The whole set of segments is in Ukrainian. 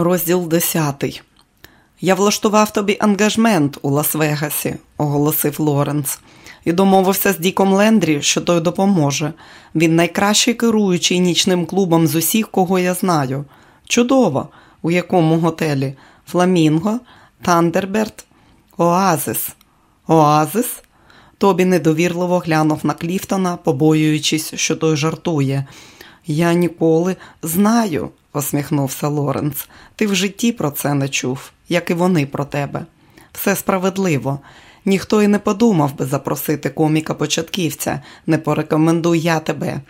Розділ 10. Я влаштував тобі ангажмент у Лас-Вегасі, оголосив Лоренс, і домовився з Діком Лендрі, що той допоможе. Він найкращий керуючий нічним клубом з усіх, кого я знаю. Чудово! У якому готелі? Фламінго, Тандерберт, Оазис. Оазис? Тобі недовірливо глянув на Кліфтона, побоюючись, що той жартує. Я ніколи знаю, посміхнувся Лоренц. Ти в житті про це не чув, як і вони про тебе. Все справедливо. Ніхто і не подумав би запросити коміка-початківця, не порекомендуй я тебе.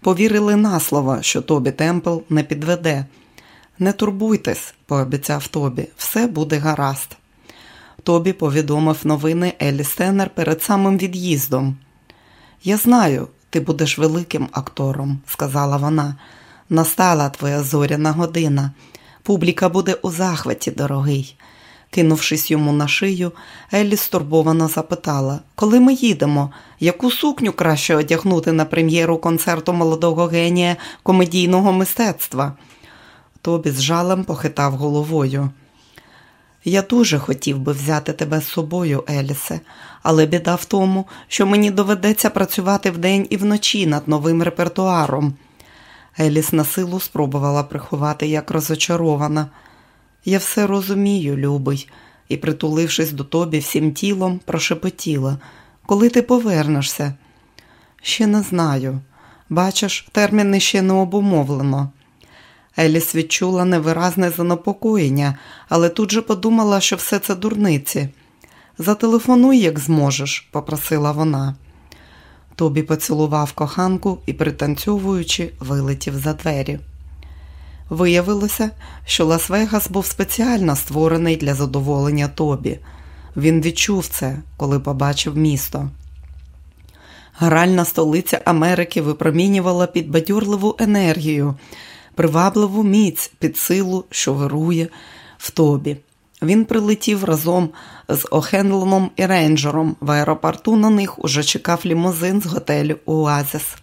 Повірили на слово, що Тобі Темпл не підведе. Не турбуйтесь, пообіцяв Тобі, все буде гаразд. Тобі повідомив новини Елі Стеннер перед самим від'їздом. Я знаю, ти будеш великим актором, сказала вона. Настала твоя зоряна година. Публіка буде у захваті, дорогий. Кинувшись йому на шию, Еллі стурбовано запитала, коли ми їдемо, яку сукню краще одягнути на прем'єру концерту молодого генія комедійного мистецтва. Тобі з жалем похитав головою. Я дуже хотів би взяти тебе з собою, Елісе, але біда в тому, що мені доведеться працювати вдень і вночі над новим репертуаром. Еліс на силу спробувала приховати, як розочарована. Я все розумію, любий, і, притулившись до тобі всім тілом, прошепотіла. Коли ти повернешся? Ще не знаю. Бачиш, терміни ще не обумовлено. Еліс відчула невиразне занепокоєння, але тут же подумала, що все це дурниці. Зателефонуй, як зможеш, попросила вона. Тобі поцілував коханку і, пританцьовуючи, вилетів за двері. Виявилося, що Лас-Вегас був спеціально створений для задоволення Тобі. Він відчув це, коли побачив місто. Гральна столиця Америки випромінювала підбадьорливу енергію, привабливу міць під силу, що вирує в тобі. Він прилетів разом з Охенлоном і Рейнджером. В аеропорту на них уже чекав лімузин з готелю Оазіс.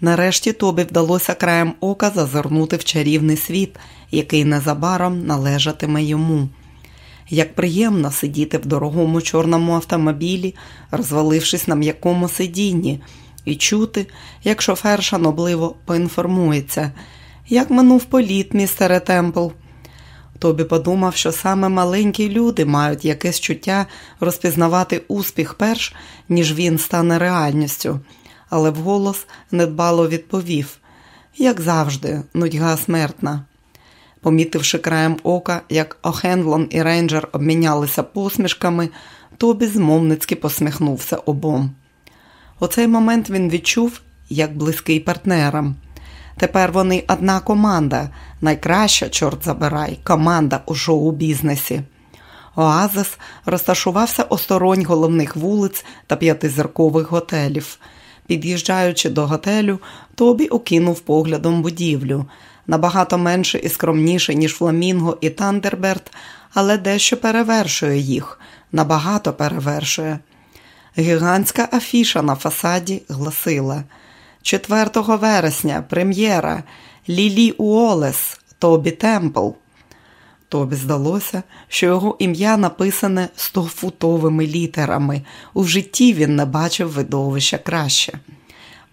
Нарешті тобі вдалося краєм ока зазирнути в чарівний світ, який незабаром належатиме йому. Як приємно сидіти в дорогому чорному автомобілі, розвалившись на м'якому сидінні, і чути, як шофер шанобливо поінформується, як минув політ, містере Темпл. Тобі подумав, що саме маленькі люди мають якесь чуття розпізнавати успіх перш, ніж він стане реальністю, але вголос недбало відповів як завжди, нудьга смертна. Помітивши краєм ока, як Охенлон і Рейнджер обмінялися посмішками, Тобі змовницьки посміхнувся обом. У цей момент він відчув, як близький партнерам. Тепер вони одна команда, найкраща, чорт забирай, команда у шоу-бізнесі. Оазис розташувався осторонь головних вулиць та п'ятизіркових готелів. Під'їжджаючи до готелю, Тобі окинув поглядом будівлю. Набагато менше і скромніше, ніж Фламінго і Тандерберт, але дещо перевершує їх, набагато перевершує. Гігантська афіша на фасаді гласила – 4 вересня прем'єра Лілі Уолес Тобі Темпл. Тобі здалося, що його ім'я написане стофутовими літерами. У житті він не бачив видовища краще.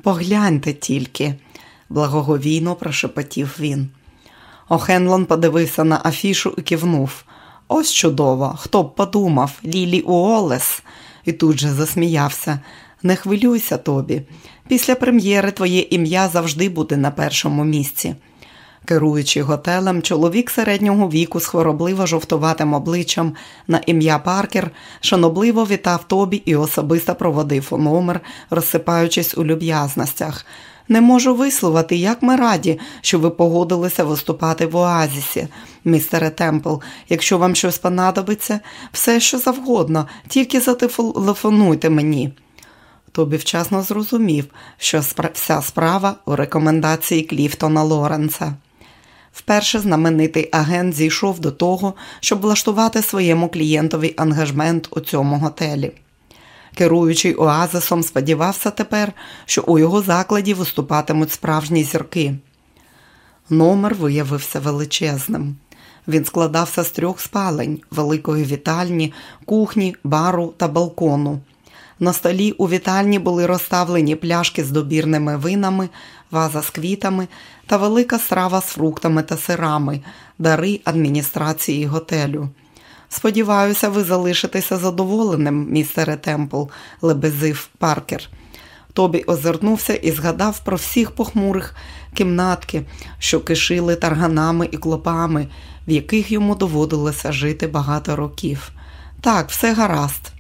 Погляньте тільки, благоговійно прошепотів він. Охенлон подивився на афішу і кивнув. Ось чудово, хто б подумав, Лілі Уолес, і тут же засміявся. Не хвилюйся тобі. Після прем'єри твоє ім'я завжди буде на першому місці. Керуючи готелем, чоловік середнього віку з хворобливо жовтуватим обличчям на ім'я Паркер шанобливо вітав тобі і особисто проводив номер, розсипаючись у люб'язностях. Не можу висловити, як ми раді, що ви погодилися виступати в Оазісі, містере Темпл. Якщо вам щось понадобиться, все що завгодно, тільки зателефонуйте мені. Тобі вчасно зрозумів, що вся справа у рекомендації Кліфтона Лоренса. Вперше знаменитий агент зійшов до того, щоб влаштувати своєму клієнтові ангажмент у цьому готелі. Керуючий оазисом сподівався тепер, що у його закладі виступатимуть справжні зірки. Номер виявився величезним. Він складався з трьох спалень великої вітальні, кухні, бару та балкону. На столі у вітальні були розставлені пляшки з добірними винами, ваза з квітами та велика страва з фруктами та сирами, дари адміністрації готелю. Сподіваюся, ви залишитеся задоволеним, містере Темпл, лебезив Паркер. Тобі озирнувся і згадав про всіх похмурих кімнатки, що кишили тарганами і клопами, в яких йому доводилося жити багато років. Так, все гаразд.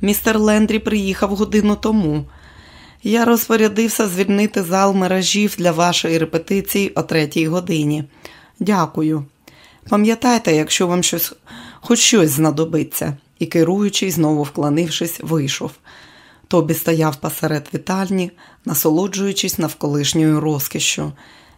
Містер Лендрі приїхав годину тому. Я розпорядився звільнити зал мережів для вашої репетиції о третій годині. Дякую. Пам'ятайте, якщо вам щось, хоч щось знадобиться, і керуючий, знову вклонившись, вийшов. Тобі стояв посеред вітальні, насолоджуючись навколишньою розкішю.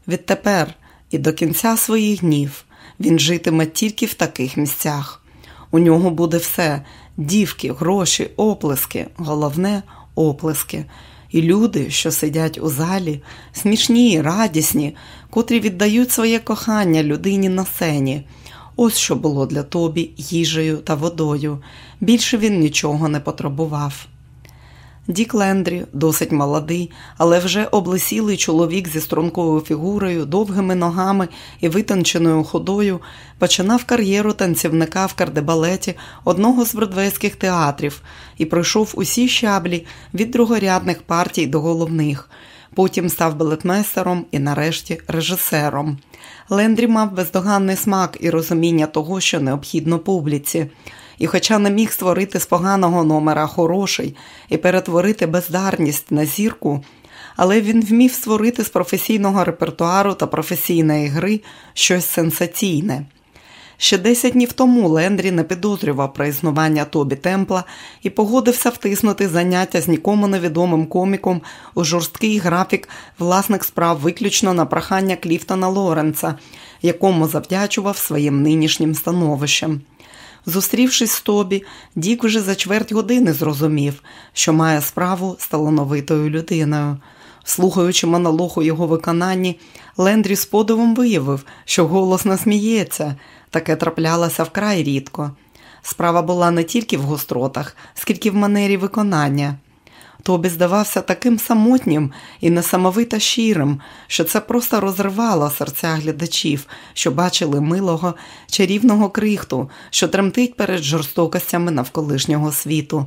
Відтепер і до кінця своїх днів він житиме тільки в таких місцях. У нього буде все дівки, гроші, оплески, головне оплески. І люди, що сидять у залі, смішні, радісні, котрі віддають своє кохання людині на сцені. Ось що було для Тобі їжею та водою. Більше він нічого не потребував. Дік Лендрі, досить молодий, але вже облесілий чоловік зі стрункою фігурою, довгими ногами і витонченою ходою, починав кар'єру танцівника в кардебалеті одного з бродвейських театрів і пройшов усі щаблі від другорядних партій до головних. Потім став балетмейстером і, нарешті, режисером. Лендрі мав бездоганний смак і розуміння того, що необхідно публіці. І, хоча не міг створити з поганого номера хороший і перетворити бездарність на зірку, але він вмів створити з професійного репертуару та професійної гри щось сенсаційне. Ще 10 днів тому Лендрі не підозрював про існування Тобі Темпла і погодився втиснути заняття з нікому невідомим коміком у жорсткий графік власних справ виключно на прохання Кліфтона Лоренца, якому завдячував своїм нинішнім становищем. Зустрівшись з Тобі, Дік вже за чверть години зрозумів, що має справу з талановитою людиною. Слухаючи монолог у його виконанні, Лендрі з подивом виявив, що голос насміється, таке траплялося вкрай рідко. Справа була не тільки в гостротах, скільки в манері виконання. Тобі здавався таким самотнім і несамовито щирим, що це просто розривало серця глядачів, що бачили милого, чарівного крихту, що тремтить перед жорстокостями навколишнього світу.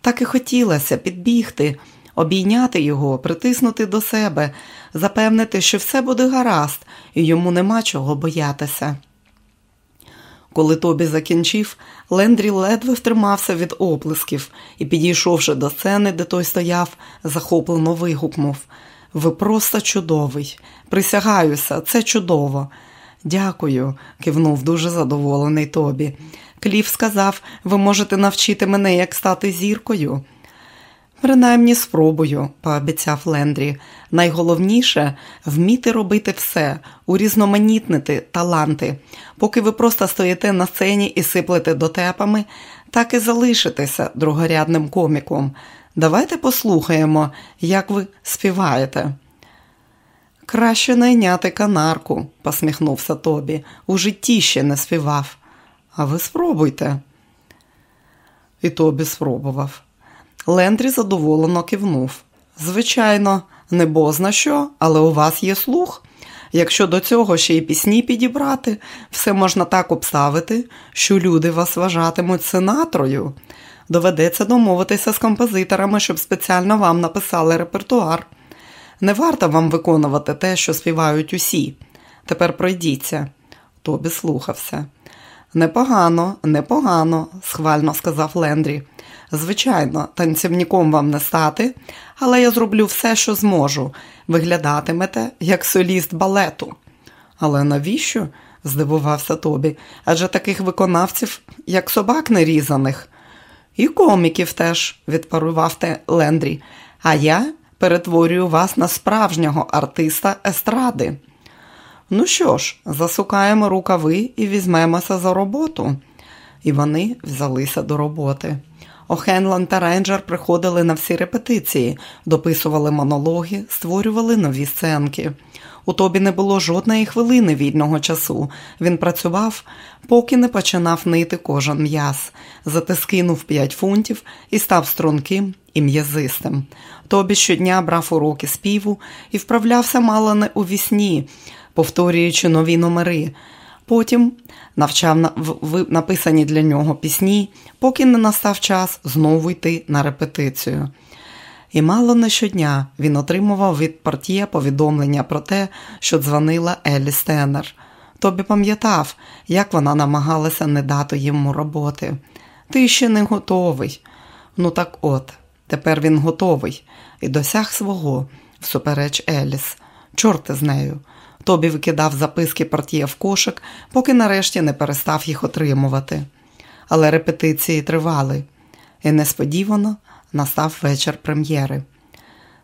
Так і хотілося підбігти, обійняти його, притиснути до себе, запевнити, що все буде гаразд, і йому нема чого боятися. Коли Тобі закінчив, Лендрі ледве втримався від оплесків і, підійшовши до сцени, де той стояв, захоплено вигукнув Ви просто чудовий. Присягаюся, це чудово. Дякую, кивнув дуже задоволений Тобі. Кліф сказав, ви можете навчити мене, як стати зіркою. Принаймні спробую, пообіцяв Лендрі. Найголовніше вміти робити все, урізноманітнити таланти. Поки ви просто стоїте на сцені і сиплете дотепами, так і залишитеся другорядним коміком. Давайте послухаємо, як ви співаєте. Краще найняти канарку, посміхнувся Тобі. У житті ще не співав. А ви спробуйте. І Тобі спробував. Лендрі задоволено кивнув. Звичайно, не бозна що, але у вас є слух. Якщо до цього ще й пісні підібрати, все можна так обставити, що люди вас вважатимуть сенатрою. Доведеться домовитися з композиторами, щоб спеціально вам написали репертуар. Не варто вам виконувати те, що співають усі. Тепер пройдіться. Тобі слухався. Непогано, непогано, схвально сказав Лендрі. Звичайно, танцівником вам не стати, але я зроблю все, що зможу. Виглядатимете як соліст балету. Але навіщо? здивувався Тобі, адже таких виконавців, як собак нерізаних. І коміків теж, відпарував те Лендрі. А я перетворюю вас на справжнього артиста естради. Ну що ж, засукаємо рукави і візьмемося за роботу. І вони взялися до роботи. О'Хенлан та Рейнджер приходили на всі репетиції, дописували монологи, створювали нові сценки. У Тобі не було жодної хвилини вільного часу. Він працював, поки не починав нити кожен м'яз, зате скинув 5 фунтів і став струнким і м'язистим. Тобі щодня брав уроки співу і вправлявся мало не у вісні, повторюючи нові номери. Потім навчав написані для нього пісні, поки не настав час знову йти на репетицію. І мало не щодня він отримував від партія повідомлення про те, що дзвонила Елі Стеннер. Тобі пам'ятав, як вона намагалася не дати йому роботи. Ти ще не готовий. Ну так от, тепер він готовий і досяг свого, всупереч Еліс. Чорти з нею. Тобі викидав записки партія в кошик, поки нарешті не перестав їх отримувати. Але репетиції тривали, і несподівано настав вечір прем'єри.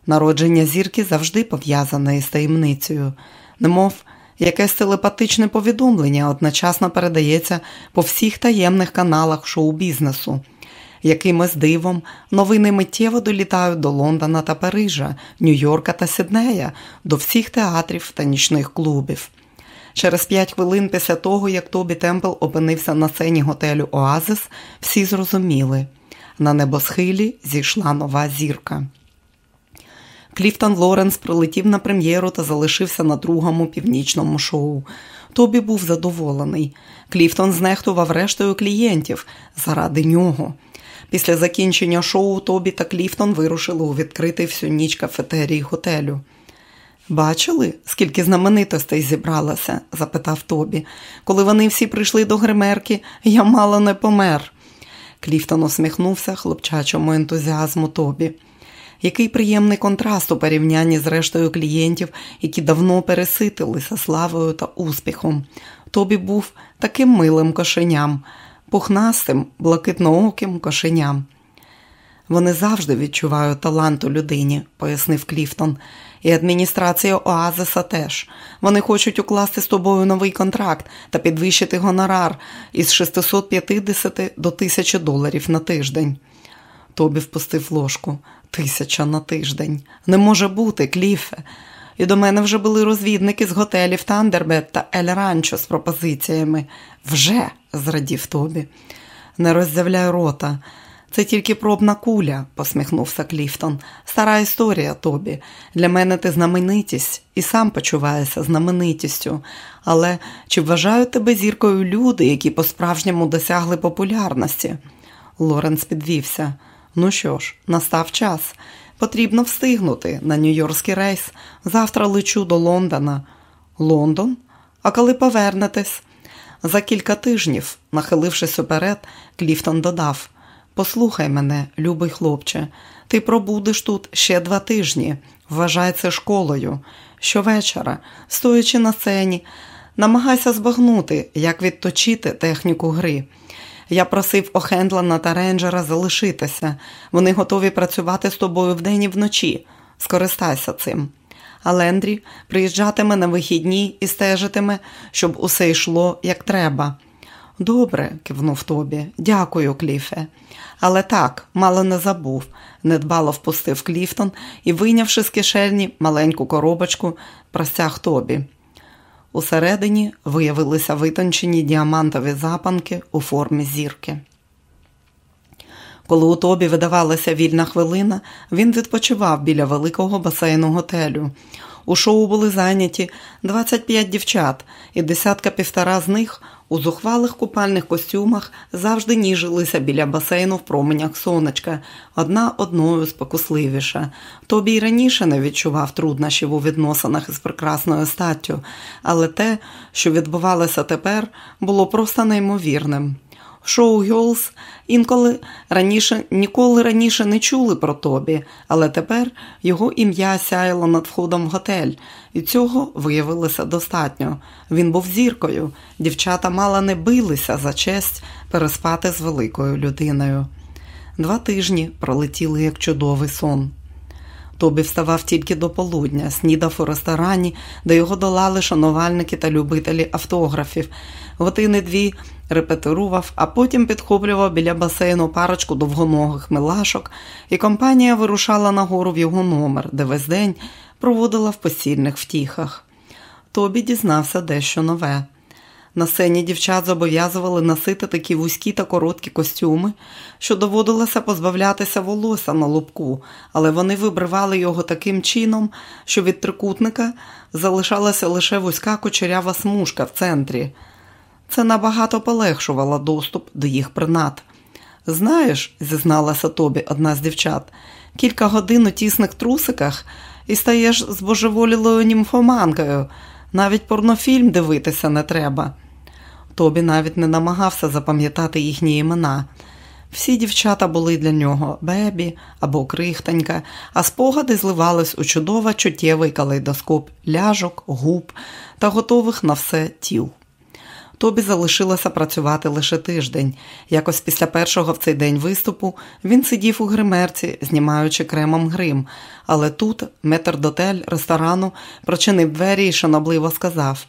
Народження зірки завжди пов'язане із таємницею, немов якесь телепатичне повідомлення одночасно передається по всіх таємних каналах шоу-бізнесу. Якимось дивом новини миттєво долітають до Лондона та Парижа, Нью-Йорка та Сіднея, до всіх театрів та нічних клубів. Через п'ять хвилин після того, як Тобі Темпл опинився на сцені готелю Оазис, всі зрозуміли на небосхилі зійшла нова зірка. Кліфтон Лоренс прилетів на прем'єру та залишився на другому північному шоу. Тобі був задоволений. Кліфтон знехтував рештою клієнтів заради нього. Після закінчення шоу Тобі та Кліфтон вирушили у відкритий всю ніч кафетерій готелю. Бачили, скільки знаменитостей зібралося? запитав Тобі. Коли вони всі прийшли до гримерки, я мало не помер. Кліфтон усміхнувся хлопчачому ентузіазму Тобі. Який приємний контраст у порівнянні з рештою клієнтів, які давно переситилися славою та успіхом. Тобі був таким милим кошеням, пухнастим, блакитнооким кошеням. Вони завжди відчувають талант у людині, пояснив Кліфтон. І адміністрація Оазиса теж. Вони хочуть укласти з тобою новий контракт та підвищити гонорар із 650 до 1000 доларів на тиждень. Тобі впустив ложку. Тисяча на тиждень. Не може бути, Кліфе. І до мене вже були розвідники з готелів Тандербет та Ель Ранчо з пропозиціями. Вже, зрадів Тобі. Не роззявляй рота. Це тільки пробна куля, посміхнувся Кліфтон. Стара історія тобі. Для мене ти знаменитість і сам почуваєшся знаменитістю. Але чи вважають тебе зіркою люди, які по-справжньому досягли популярності? Лоренс підвівся. Ну що ж, настав час. Потрібно встигнути на Нью-Йоркський рейс. Завтра лечу до Лондона. Лондон? А коли повернетесь? За кілька тижнів, нахилившись уперед, Кліфтон додав. Послухай мене, любий хлопче, ти пробудеш тут ще два тижні. Вважай це школою. Щовечора, стоячи на сцені, намагайся збагнути, як відточити техніку гри. Я просив Охендлана та Рейнджера залишитися. Вони готові працювати з тобою вдень і вночі. Скористайся цим. А Лендрі приїжджатиме на вихідні і стежитиме, щоб усе йшло як треба. Добре, кивнув Тобі. Дякую, Кліфе. Але так, мало не забув, недбало впустив Кліфтон і, вийнявши з кишені маленьку коробочку, простяг Тобі. Усередині виявилися витончені діамантові запанки у формі зірки. Коли у Тобі видавалася вільна хвилина, він відпочивав біля великого басейну готелю. У шоу були зайняті 25 дівчат, і десятка півтора з них у зухвалих купальних костюмах завжди ніжилися біля басейну в променях сонечка, одна одною спокусливіша. Тобі й раніше не відчував труднощів у відносинах із прекрасною статтю, але те, що відбувалося тепер, було просто неймовірним. Шоу Гьолс інколи раніше ніколи раніше не чули про Тобі, але тепер його ім'я сяяло над входом в готель, і цього виявилося достатньо. Він був зіркою. Дівчата мало не билися за честь переспати з великою людиною. Два тижні пролетіли як чудовий сон. Тобі вставав тільки до полудня, снідав у ресторані, де його долали шанувальники та любителі автографів. Години дві репетирував, а потім підхоплював біля басейну парочку довгоногих милашок, і компанія вирушала нагору в його номер, де весь день проводила в постільних втіхах. Тобі дізнався дещо нове. На сцені дівчат зобов'язували носити такі вузькі та короткі костюми, що доводилося позбавлятися волосся на лобку, але вони вибривали його таким чином, що від трикутника залишалася лише вузька кучерява смужка в центрі. Це набагато полегшувало доступ до їх принад. Знаєш, зізналася тобі одна з дівчат, кілька годин у тісних трусиках і стаєш збожеволілою німфоманкою. Навіть порнофільм дивитися не треба. Тобі навіть не намагався запам'ятати їхні імена. Всі дівчата були для нього бебі або крихтонька, а спогади зливались у чудово чуттєвий калейдоскоп ляжок, губ та готових на все тіл. Тобі залишилося працювати лише тиждень. Якось після першого в цей день виступу він сидів у гримерці, знімаючи кремом грим, але тут метрдотель ресторану прочинив двері і шанобливо сказав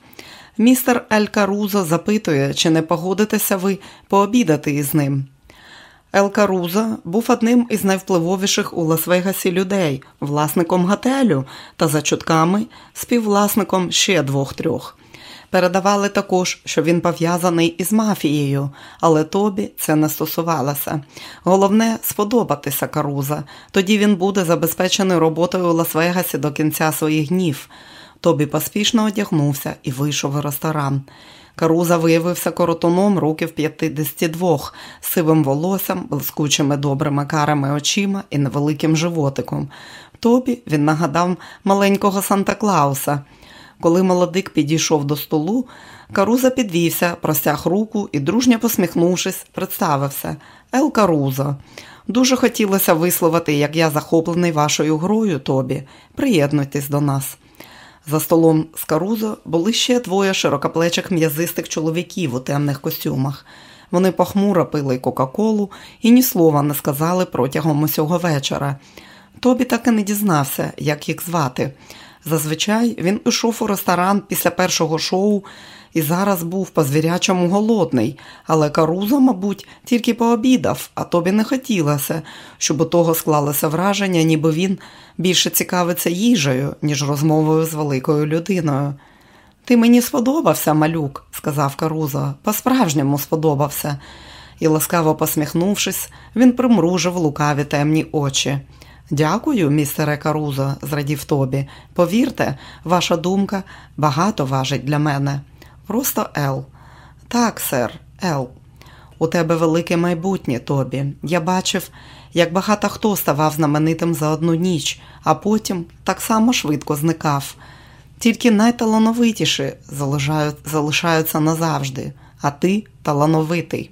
Містер Ел Карузо запитує, чи не погодитеся ви пообідати із ним. Ел Карузо був одним із найвпливовіших у Лас-Вегасі людей, власником готелю та за чутками співвласником ще двох-трьох. Передавали також, що він пов'язаний із мафією, але Тобі це не стосувалося. Головне сподобатися Каруза, тоді він буде забезпечений роботою у Лас-Вегасі до кінця своїх днів. Тобі поспішно одягнувся і вийшов у ресторан. Каруза виявився коротуном років 52, з сивим волоссям, блискучими добрими карими очима і невеликим животиком. Тобі він нагадав маленького Санта Клауса. Коли молодик підійшов до столу, Каруза підвівся, простяг руку і, дружньо посміхнувшись, представився Ел Карузо. Дуже хотілося висловити, як я захоплений вашою грою, Тобі. Приєднуйтесь до нас. За столом з Карузо були ще двоє широкоплечих м'язистих чоловіків у темних костюмах. Вони похмуро пили Кока-Колу і ні слова не сказали протягом усього вечора. Тобі так і не дізнався, як їх звати. Зазвичай він ішов у ресторан після першого шоу і зараз був по звірячому голодний, але Карузо, мабуть, тільки пообідав, а тобі не хотілося, щоб у того склалося враження, ніби він більше цікавиться їжею, ніж розмовою з великою людиною. Ти мені сподобався, малюк, сказав Карузо, по-справжньому сподобався. І, ласкаво посміхнувшись, він примружив лукаві темні очі. Дякую, містере Карузо, зрадів тобі. Повірте, ваша думка багато важить для мене. Просто Ел. Так, сер, Ел. У тебе велике майбутнє, Тобі. Я бачив, як багато хто ставав знаменитим за одну ніч, а потім так само швидко зникав. Тільки найталановитіші залишаються назавжди, а ти талановитий.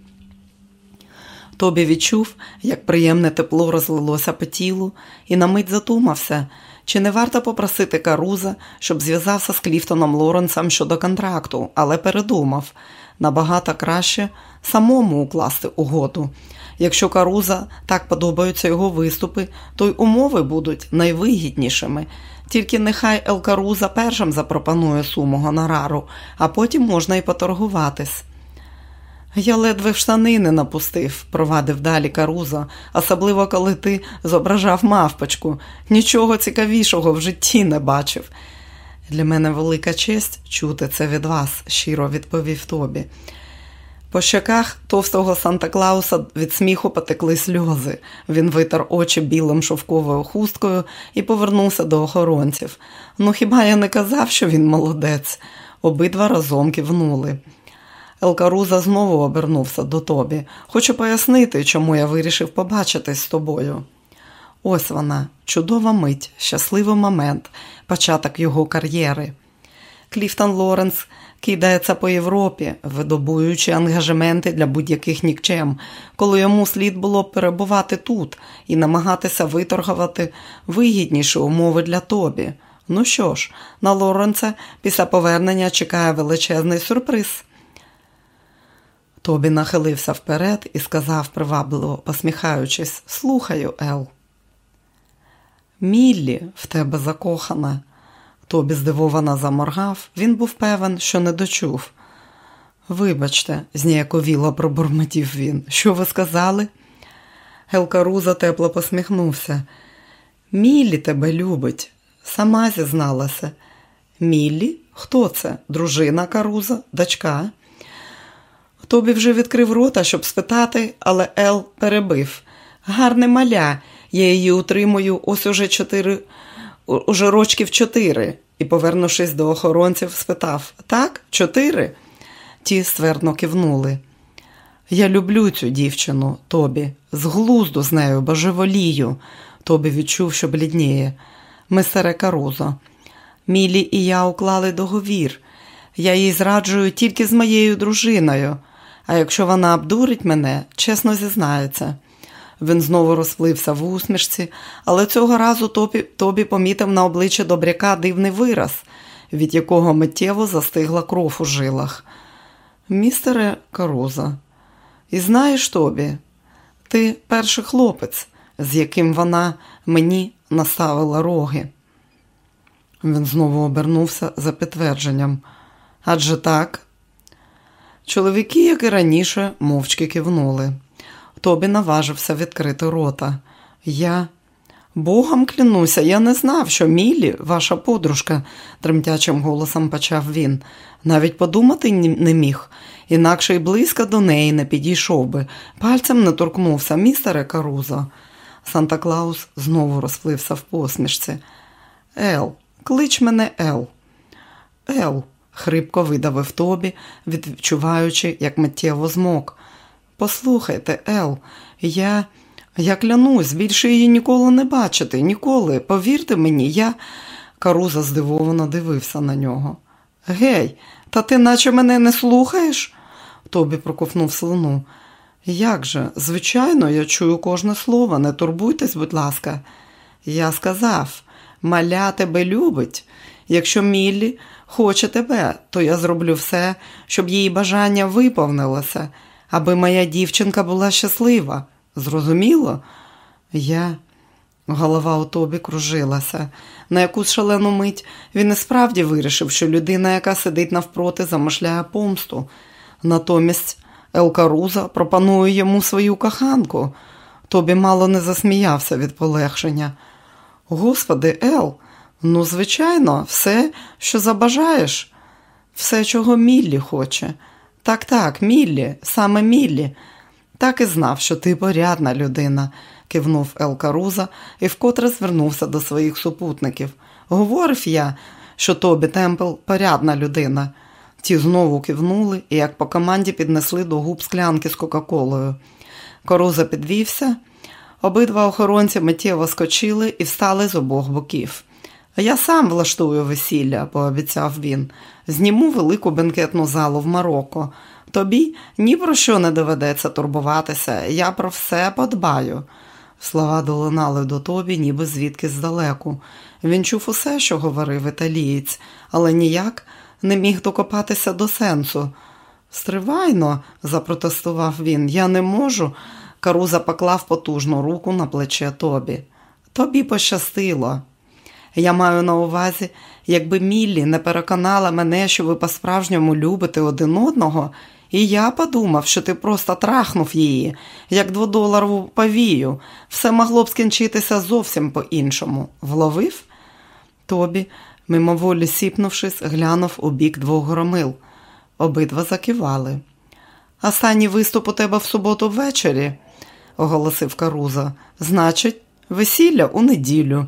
Тобі відчув, як приємне тепло розлилося по тілу, і на мить задумався, чи не варто попросити Каруза, щоб зв'язався з Кліфтоном Лоренсом щодо контракту, але передумав набагато краще самому укласти угоду. Якщо Каруза так подобаються його виступи, то й умови будуть найвигіднішими. Тільки нехай Ел Каруза першим запропонує суму гонорару, а потім можна й поторгуватись. Я ледве в штани не напустив, провадив далі Карузо, особливо коли ти зображав мавпочку. Нічого цікавішого в житті не бачив. Для мене велика честь чути це від вас, щиро відповів тобі. По щоках товстого Санта Клауса від сміху потекли сльози. Він витер очі білим шовковою хусткою і повернувся до охоронців. Ну хіба я не казав, що він молодець? Обидва разом кивнули. Елкаруза знову обернувся до тобі. Хочу пояснити, чому я вирішив побачитись з тобою. Ось вона, чудова мить, щасливий момент, початок його кар'єри. Кліфтон Лоренс кидається по Європі, видобуючи ангажементи для будь-яких нікчем, коли йому слід було перебувати тут і намагатися виторгувати вигідніші умови для тобі. Ну що ж, на Лоренса після повернення чекає величезний сюрприз. Тобі нахилився вперед і сказав, привабливо посміхаючись, слухаю, Ел. Міллі в тебе закохана. Тобі здивовано заморгав, він був певен, що не дочув. Вибачте, зніяковіло пробурмотів він. Що ви сказали? Гелкаруза тепло посміхнувся. Міллі тебе любить, сама зізналася. Міллі? Хто це? Дружина Каруза, дочка? Тобі вже відкрив рота, щоб спитати, але Ел перебив. Гарне маля, я її утримую ось уже чотири, уже рочків чотири. І, повернувшись до охоронців, спитав Так, чотири? Ті ствердно кивнули. Я люблю цю дівчину, Тобі, з глузду з нею, божеволію. Тобі відчув, що блідніє. Месере Карузо. Мілі і я уклали договір. Я їй зраджую тільки з моєю дружиною, а якщо вона обдурить мене, чесно зізнається. Він знову розплився в усмішці, але цього разу Тобі, Тобі помітив на обличчі добряка дивний вираз, від якого миттєво застигла кров у жилах. Містере Каруза, і знаєш Тобі, ти перший хлопець, з яким вона мені наставила роги. Він знову обернувся за підтвердженням. Адже так. Чоловіки, як і раніше, мовчки кивнули. Тобі наважився відкрити рота. Я Богом клянуся, я не знав, що Мілі, ваша подружка, тремтячим голосом почав він. Навіть подумати не міг, інакше й близько до неї не підійшов би, пальцем не торкнувся містере Карузо. Санта Клаус знову розплився в посмішці. Ел, клич мене Ел. Ел, хрипко видавив Тобі, відчуваючи, як миттєво змок. Послухайте, Ел, я я клянусь, більше її ніколи не бачити, ніколи. Повірте мені, я. Каруза здивовано дивився на нього. Гей, та ти наче мене не слухаєш? Тобі проковнув слину. Як же, звичайно, я чую кожне слово, не турбуйтесь, будь ласка. Я сказав, маля тебе любить. Якщо Міллі хоче тебе, то я зроблю все, щоб її бажання виповнилося, аби моя дівчинка була щаслива. Зрозуміло? Я. Голова у тобі кружилася. На якусь шалену мить він і справді вирішив, що людина, яка сидить навпроти, замишляє помсту. Натомість Елкаруза пропонує йому свою коханку. Тобі мало не засміявся від полегшення. Господи, Ел, ну, звичайно, все, що забажаєш, все, чого Міллі хоче. Так, так, Міллі, саме Міллі. Так і знав, що ти порядна людина, кивнув Ел Каруза і вкотре звернувся до своїх супутників. Говорив я, що Тобі Темпл порядна людина. Ті знову кивнули і, як по команді, піднесли до губ склянки з Кока-Колою. Коруза підвівся, обидва охоронці миттєво скочили і встали з обох боків. Я сам влаштую весілля, пообіцяв він. Зніму велику бенкетну залу в Марокко. Тобі ні про що не доведеться турбуватися, я про все подбаю. Слова долинали до тобі, ніби звідки здалеку. Він чув усе, що говорив італієць, але ніяк не міг докопатися до сенсу. Стривайно, запротестував він, я не можу. Каруза поклав потужну руку на плече Тобі. Тобі пощастило. Я маю на увазі, якби Міллі не переконала мене, що ви по-справжньому любите один одного, і я подумав, що ти просто трахнув її, як дводоларову повію. Все могло б скінчитися зовсім по-іншому. Вловив? Тобі, мимоволі сіпнувшись, глянув у бік двох громил. Обидва закивали. Останній виступ у тебе в суботу ввечері, оголосив Каруза. Значить, весілля у неділю.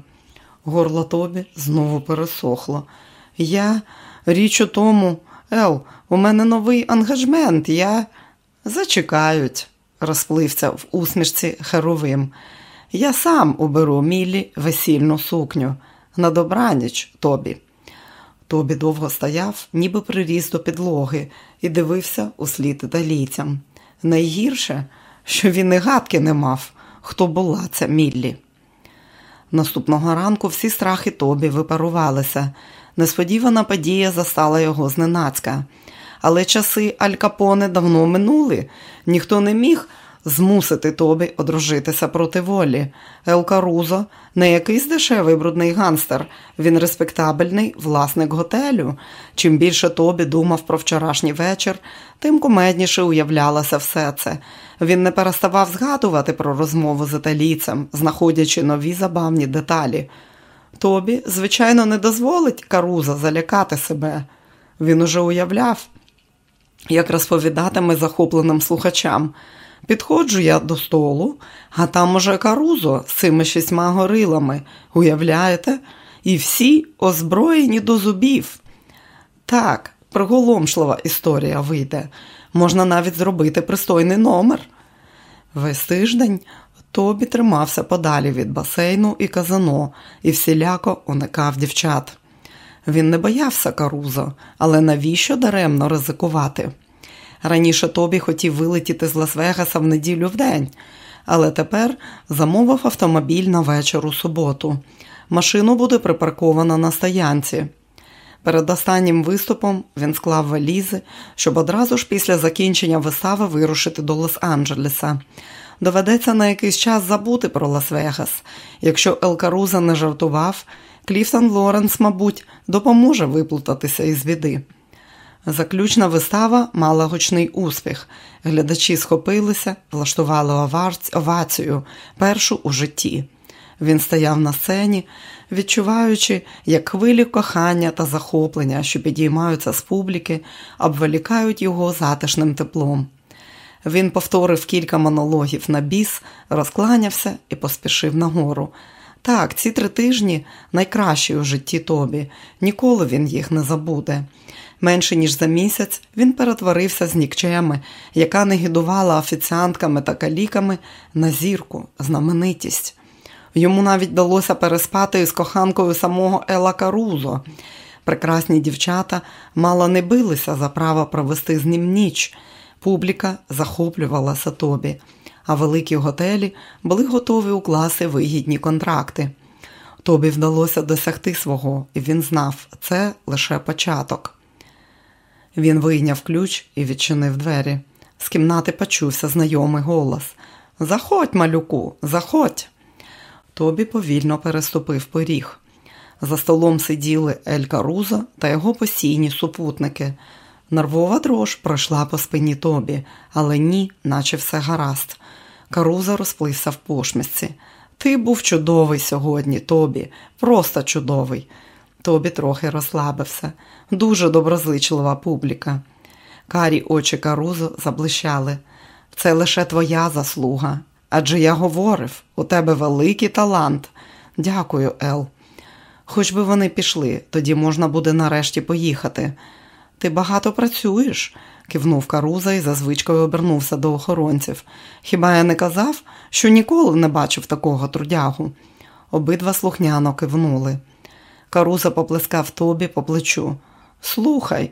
Горло тобі знову пересохло. Я річ у тому, Ел, у мене новий ангажмент, я зачекають, розплився в усмішці Херовим. Я сам уберу Мілі весільну сукню. На добраніч тобі. Тобі довго стояв, ніби приріс до підлоги, і дивився услід італійцям. Найгірше, що він і гадки не мав, хто була ця Міллі. Наступного ранку всі страхи Тобі випарувалися. Несподівана подія застала його зненацька. Але часи Аль Капоне давно минули. Ніхто не міг змусити тобі одружитися проти волі. Ел Карузо не якийсь дешевий брудний ганстер, він респектабельний власник готелю. Чим більше тобі думав про вчорашній вечір, тим кумедніше уявлялося все це. Він не переставав згадувати про розмову з італійцем, знаходячи нові забавні деталі. Тобі, звичайно, не дозволить Каруза залякати себе. Він уже уявляв, як розповідатиме захопленим слухачам. Підходжу я до столу, а там уже карузо з цими шістьма горилами, уявляєте? І всі озброєні до зубів. Так, приголомшлива історія вийде. Можна навіть зробити пристойний номер. Весь тиждень Тобі тримався подалі від басейну і казано і всіляко уникав дівчат. Він не боявся карузо, але навіщо даремно ризикувати? Раніше Тобі хотів вилетіти з Лас-Вегаса в неділю в день, але тепер замовив автомобіль на вечір у суботу. Машину буде припаркована на стоянці. Перед останнім виступом він склав валізи, щоб одразу ж після закінчення вистави вирушити до Лос-Анджелеса. Доведеться на якийсь час забути про Лас-Вегас. Якщо Ел Каруза не жартував, Кліфтон Лоренс, мабуть, допоможе виплутатися із біди. Заключна вистава мала гучний успіх. Глядачі схопилися, влаштували овацію, першу у житті. Він стояв на сцені, відчуваючи, як хвилі кохання та захоплення, що підіймаються з публіки, обволікають його затишним теплом. Він повторив кілька монологів на біс, розкланявся і поспішив нагору. Так, ці три тижні найкращі у житті Тобі, ніколи він їх не забуде. Менше ніж за місяць він перетворився з нікчеми, яка не гідувала офіціантками та каліками на зірку, знаменитість. Йому навіть вдалося переспати із коханкою самого Ела Карузо. Прекрасні дівчата мало не билися за право провести з ним ніч. Публіка захоплювалася тобі, а великі готелі були готові укласти вигідні контракти. Тобі вдалося досягти свого, і він знав, це лише початок. Він вийняв ключ і відчинив двері. З кімнати почувся знайомий голос Заходь, малюку, заходь. Тобі повільно переступив поріг. За столом сиділи Ель Карузо та його постійні супутники. Нервова дрож пройшла по спині Тобі, але ні, наче все гаразд. Каруза розплився в пошмісці. Ти був чудовий сьогодні, Тобі, просто чудовий. Тобі трохи розслабився. Дуже доброзичлива публіка. Карі очі Карузо заблищали. Це лише твоя заслуга. Адже я говорив, у тебе великий талант. Дякую, Ел. Хоч би вони пішли, тоді можна буде нарешті поїхати. Ти багато працюєш, кивнув Каруза і за звичкою обернувся до охоронців. Хіба я не казав, що ніколи не бачив такого трудягу? Обидва слухняно кивнули. Каруза поплескав тобі по плечу. Слухай,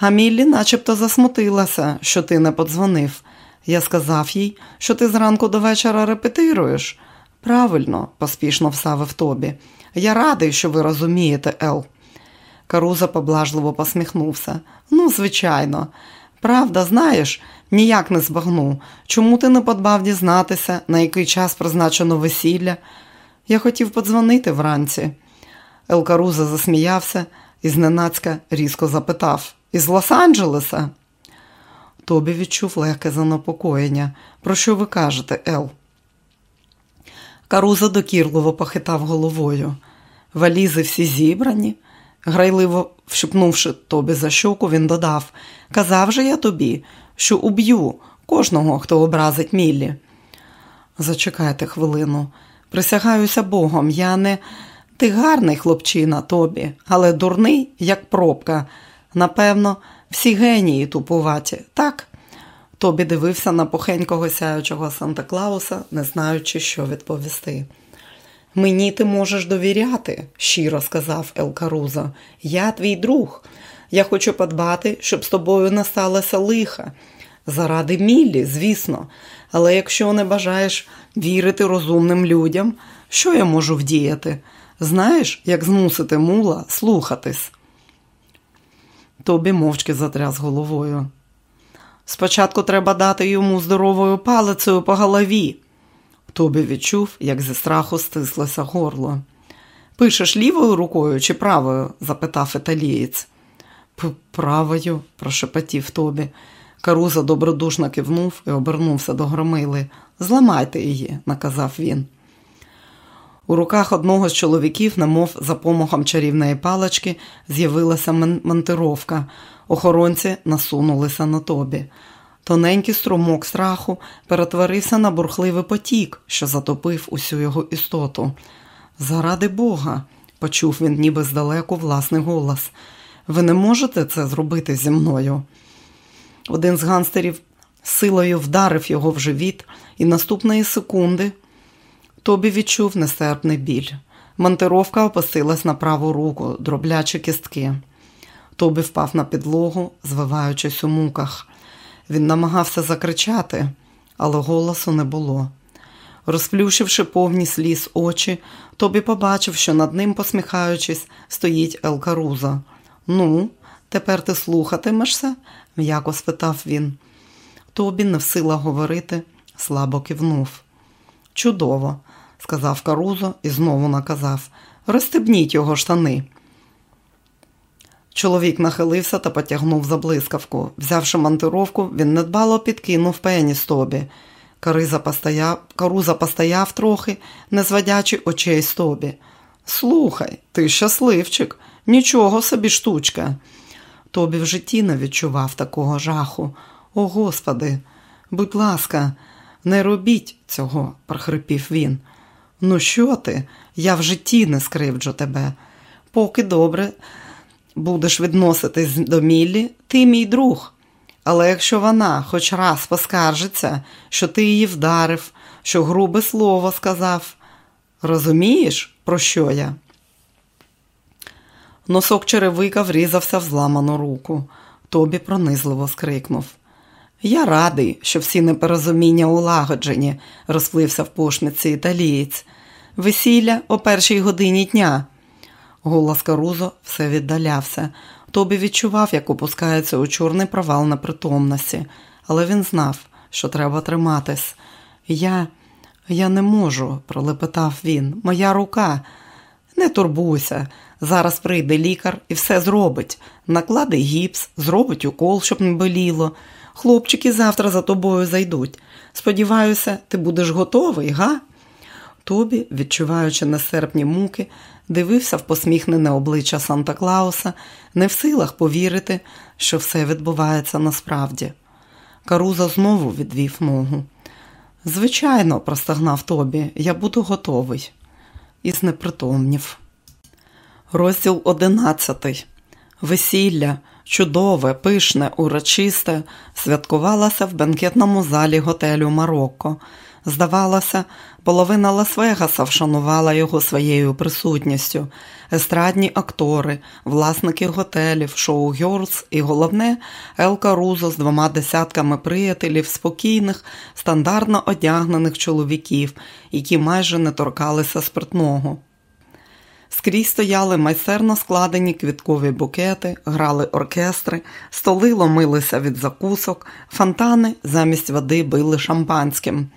а Міллі начебто засмутилася, що ти не подзвонив. Я сказав їй, що ти зранку до вечора репетируєш. Правильно, поспішно всавив тобі. Я радий, що ви розумієте, Ел. Каруза поблажливо посміхнувся. Ну, звичайно. Правда, знаєш, ніяк не збагну. Чому ти не подбав дізнатися, на який час призначено весілля? Я хотів подзвонити вранці. Ел Каруза засміявся і зненацька різко запитав Із Лос-Анджелеса? Тобі відчув легке занепокоєння. Про що ви кажете, Ел? Каруза докірливо похитав головою. Валізи всі зібрані. Грайливо вщипнувши тобі за щоку, він додав Казав же я тобі, що уб'ю кожного, хто образить Міллі. Зачекайте хвилину. Присягаюся Богом, я не. Ти гарний хлопчина, тобі, але дурний, як пробка. Напевно, всі генії тупуваті, так? Тобі дивився на пухенького сяючого Санта Клауса, не знаючи, що відповісти. Мені ти можеш довіряти, щиро сказав Ел Каруза. Я твій друг. Я хочу подбати, щоб з тобою не сталося лиха. Заради Міллі, звісно, але якщо не бажаєш вірити розумним людям, що я можу вдіяти? Знаєш, як змусити мула слухатись? Тобі мовчки затряс головою. Спочатку треба дати йому здоровою палицею по голові. Тобі відчув, як зі страху стислося горло. Пишеш лівою рукою чи правою? запитав італієць. Правою, прошепотів Тобі. Каруза добродушно кивнув і обернувся до громили. Зламайте її, наказав він. У руках одного з чоловіків, немов за помахом чарівної палички, з'явилася монтировка. Охоронці насунулися на тобі. Тоненький струмок страху перетворився на бурхливий потік, що затопив усю його істоту. Заради Бога, почув він ніби здалеку власний голос. Ви не можете це зробити зі мною. Один з ганстерів силою вдарив його в живіт, і наступної секунди Тобі відчув нестерпний біль. Монтировка опустилась на праву руку, дроблячи кістки. Тобі впав на підлогу, звиваючись у муках. Він намагався закричати, але голосу не було. Розплющивши повні сліз очі, Тобі побачив, що над ним, посміхаючись, стоїть Елкаруза. Ну, тепер ти слухатимешся? м'яко спитав він. Тобі, не в силах говорити, слабо кивнув. Чудово, сказав Карузо і знову наказав розстебніть його штани. Чоловік нахилився та потягнув за блискавку. Взявши мантировку, він недбало підкинув пеніс тобі. Кариза постояв, Каруза постояв трохи, не зводячи очей з тобі. Слухай, ти щасливчик, нічого собі штучка. Тобі в житті не відчував такого жаху. О Господи, будь ласка, не робіть цього, прохрипів він. Ну, що ти? Я в житті не скривджу тебе. Поки добре будеш відноситись до Міллі, ти мій друг. Але якщо вона хоч раз поскаржиться, що ти її вдарив, що грубе слово сказав, розумієш, про що я? Носок черевика врізався в зламану руку. Тобі пронизливо скрикнув. Я радий, що всі непорозуміння улагоджені, розплився в пошниці італієць. Весілля о першій годині дня. Голос Карузо все віддалявся. Тобі відчував, як опускається у чорний провал на притомності, але він знав, що треба триматись. Я я не можу, пролепетав він. Моя рука. Не турбуйся. Зараз прийде лікар і все зробить. Накладе гіпс, зробить укол, щоб не боліло. Хлопчики завтра за тобою зайдуть. Сподіваюся, ти будеш готовий, га? Тобі, відчуваючи несерпні муки, дивився в посміхнене обличчя Санта Клауса, не в силах повірити, що все відбувається насправді. Каруза знову відвів ногу. Звичайно, простагнав Тобі, я буду готовий. І знепритомнів. Розділ одинадцятий. Весілля, чудове, пишне, урочисте, святкувалося в бенкетному залі готелю Марокко. Здавалося, половина Лас-Вегаса вшанувала його своєю присутністю. Естрадні актори, власники готелів, шоу Гьорс і головне Елка Рузо з двома десятками приятелів, спокійних, стандартно одягнених чоловіків, які майже не торкалися спиртного. Скрізь стояли майстерно складені квіткові букети, грали оркестри, столи ломилися від закусок, фонтани замість води били шампанським.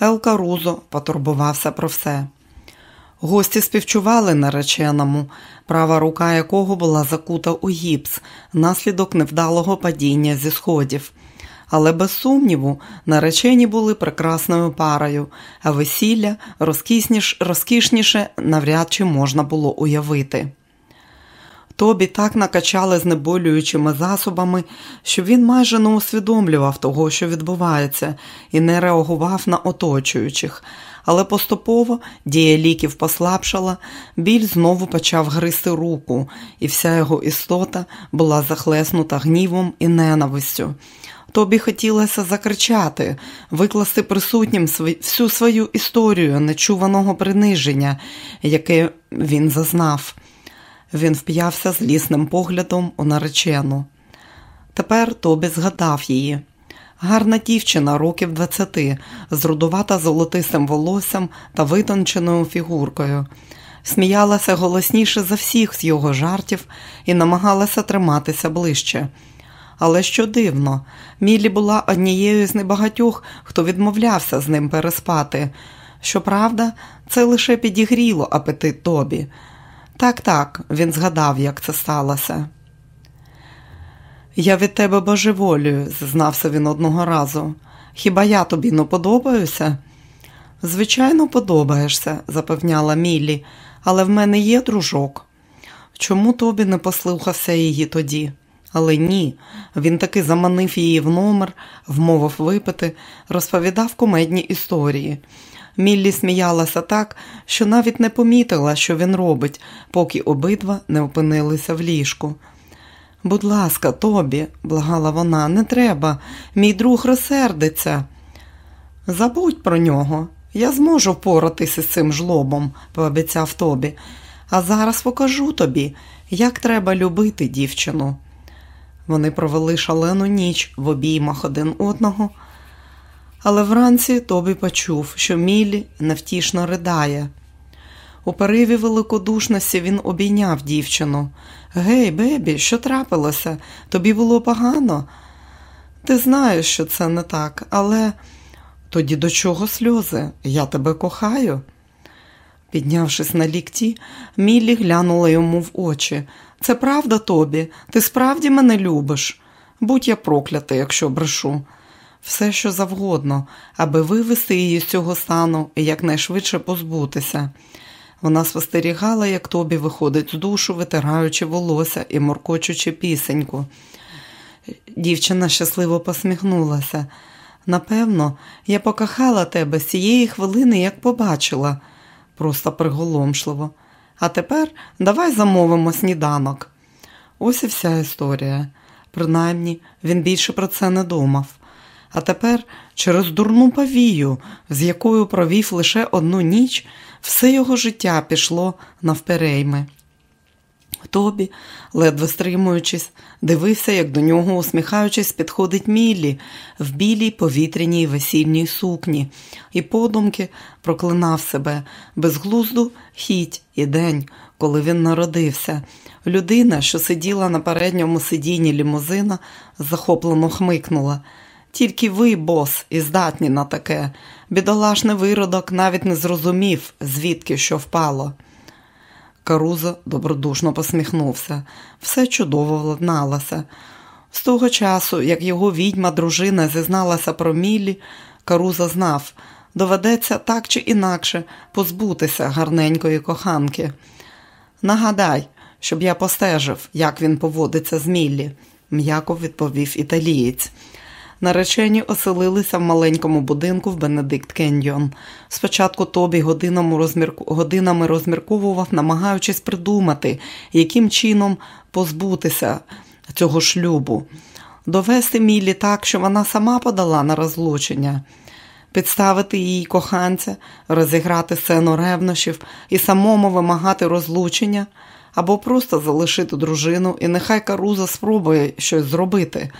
Елка Рузо потурбувався про все. Гості співчували нареченому, права рука якого була закута у гіпс, наслідок невдалого падіння зі сходів. Але без сумніву, наречені були прекрасною парою, а весілля розкішніше навряд чи можна було уявити. Тобі так накачали знеболюючими засобами, що він майже не усвідомлював того, що відбувається, і не реагував на оточуючих. Але поступово дія ліків послабшала, біль знову почав гризти руку, і вся його істота була захлеснута гнівом і ненавистю. Тобі хотілося закричати, викласти присутнім всю свою історію нечуваного приниження, яке він зазнав. Він вп'явся злісним поглядом у наречену. Тепер Тобі згадав її. Гарна дівчина років двадцяти, з рудувата золотистим волоссям та витонченою фігуркою. Сміялася голосніше за всіх з його жартів і намагалася триматися ближче. Але що дивно, Мілі була однією з небагатьох, хто відмовлявся з ним переспати. Щоправда, це лише підігріло апетит Тобі. Так, так, він згадав, як це сталося. Я від тебе божеволюю, зізнався він одного разу. Хіба я тобі не подобаюся? Звичайно, подобаєшся, запевняла Міллі, але в мене є дружок. Чому тобі не послухався її тоді? Але ні, він таки заманив її в номер, вмовив випити, розповідав кумедні історії. Міллі сміялася так, що навіть не помітила, що він робить, поки обидва не опинилися в ліжку. Будь ласка, Тобі, благала вона, не треба, мій друг розсердиться. Забудь про нього, я зможу впоратися з цим жлобом, пообіцяв Тобі, а зараз покажу тобі, як треба любити дівчину. Вони провели шалену ніч в обіймах один одного, але вранці Тобі почув, що Мілі невтішно ридає. У пориві великодушності він обійняв дівчину. Гей, бебі, що трапилося? Тобі було погано? Ти знаєш, що це не так, але тоді до чого сльози? Я тебе кохаю. Піднявшись на лікті, Міллі глянула йому в очі. Це правда, Тобі? Ти справді мене любиш? Будь я проклята, якщо брешу. Все, що завгодно, аби вивести її з цього стану і якнайшвидше позбутися. Вона спостерігала, як Тобі виходить з душу, витираючи волосся і моркочучи пісеньку. Дівчина щасливо посміхнулася. Напевно, я покохала тебе з цієї хвилини, як побачила, просто приголомшливо. А тепер давай замовимо сніданок. Ось і вся історія. Принаймні, він більше про це не думав. А тепер, через дурну павію, з якою провів лише одну ніч, все його життя пішло навперейми. Тобі, ледве стримуючись, дивився, як до нього, усміхаючись, підходить Міллі в білій повітряній весільній сукні, і подумки проклинав себе безглузду хіть і день, коли він народився. Людина, що сиділа на передньому сидінні лімузина, захоплено хмикнула. Тільки ви, бос, і здатні на таке. Бідолашний виродок навіть не зрозумів, звідки що впало. Карузо добродушно посміхнувся. Все чудово владналося. З того часу, як його відьма дружина зізналася про Міллі, Карузо знав, доведеться так чи інакше позбутися гарненької коханки. Нагадай, щоб я постежив, як він поводиться з Міллі, м'яко відповів італієць. Наречені оселилися в маленькому будинку в Бенедикт Кеньйон. Спочатку Тобі годинами розмірковував, намагаючись придумати, яким чином позбутися цього шлюбу, довести Мілі так, що вона сама подала на розлучення, підставити її коханця, розіграти сцену ревнощів і самому вимагати розлучення, або просто залишити дружину, і нехай Каруза спробує щось зробити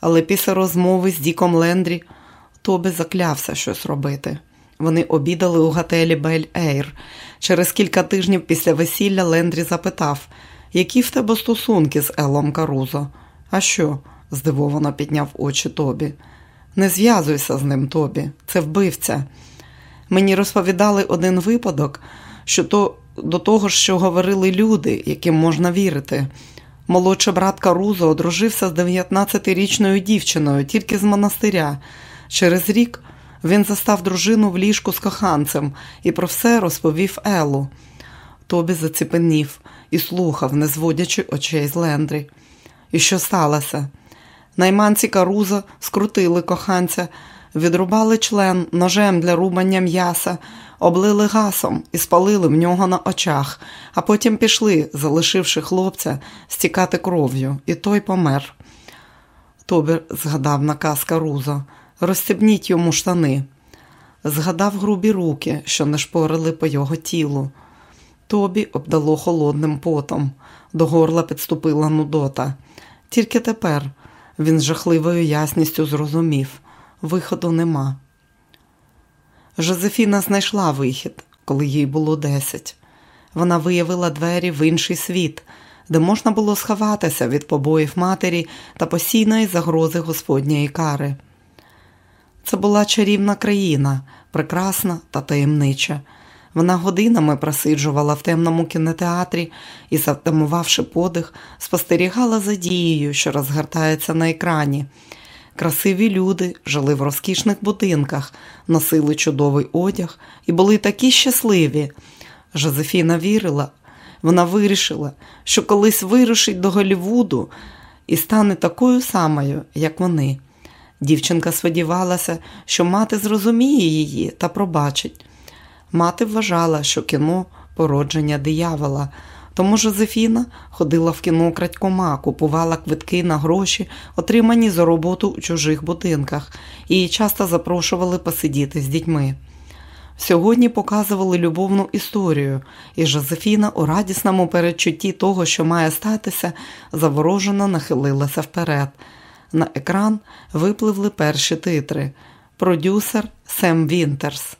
але після розмови з Діком Лендрі Тобі заклявся щось робити. Вони обідали у готелі Бель Ейр. Через кілька тижнів після весілля Лендрі запитав, які в тебе стосунки з Елом Карузо? А що? здивовано підняв очі Тобі. Не зв'язуйся з ним, Тобі, це вбивця. Мені розповідали один випадок, що то до того, що говорили люди, яким можна вірити. Молодший брат Карузо одружився з 19-річною дівчиною тільки з монастиря. Через рік він застав дружину в ліжку з коханцем і про все розповів Елу. Тобі заціпенів і слухав, не зводячи очей з Лендрі. І що сталося? Найманці Карузо скрутили коханця, відрубали член ножем для рубання м'яса, облили гасом і спалили в нього на очах, а потім пішли, залишивши хлопця стікати кров'ю, і той помер. Тобі згадав наказ Карузо, розстібніть йому штани. Згадав грубі руки, що не шпорили по його тілу. Тобі обдало холодним потом, до горла підступила Нудота. Тільки тепер він з жахливою ясністю зрозумів виходу нема. Жозефіна знайшла вихід, коли їй було десять. Вона виявила двері в інший світ, де можна було сховатися від побоїв матері та постійної загрози Господньої кари. Це була чарівна країна, прекрасна та таємнича. Вона годинами просиджувала в темному кінотеатрі і, затамувавши подих, спостерігала за дією, що розгортається на екрані. Красиві люди жили в розкішних будинках, носили чудовий одяг і були такі щасливі. Жозефіна вірила, вона вирішила, що колись вирушить до Голлівуду і стане такою самою, як вони. Дівчинка сподівалася, що мати зрозуміє її та пробачить. Мати вважала, що кіно породження диявола, тому Жозефіна ходила в кіно крадькома, купувала квитки на гроші, отримані за роботу у чужих будинках, і часто запрошували посидіти з дітьми. Сьогодні показували любовну історію, і Жозефіна у радісному передчутті того, що має статися, заворожено нахилилася вперед. На екран випливли перші титри. Продюсер Сем Вінтерс.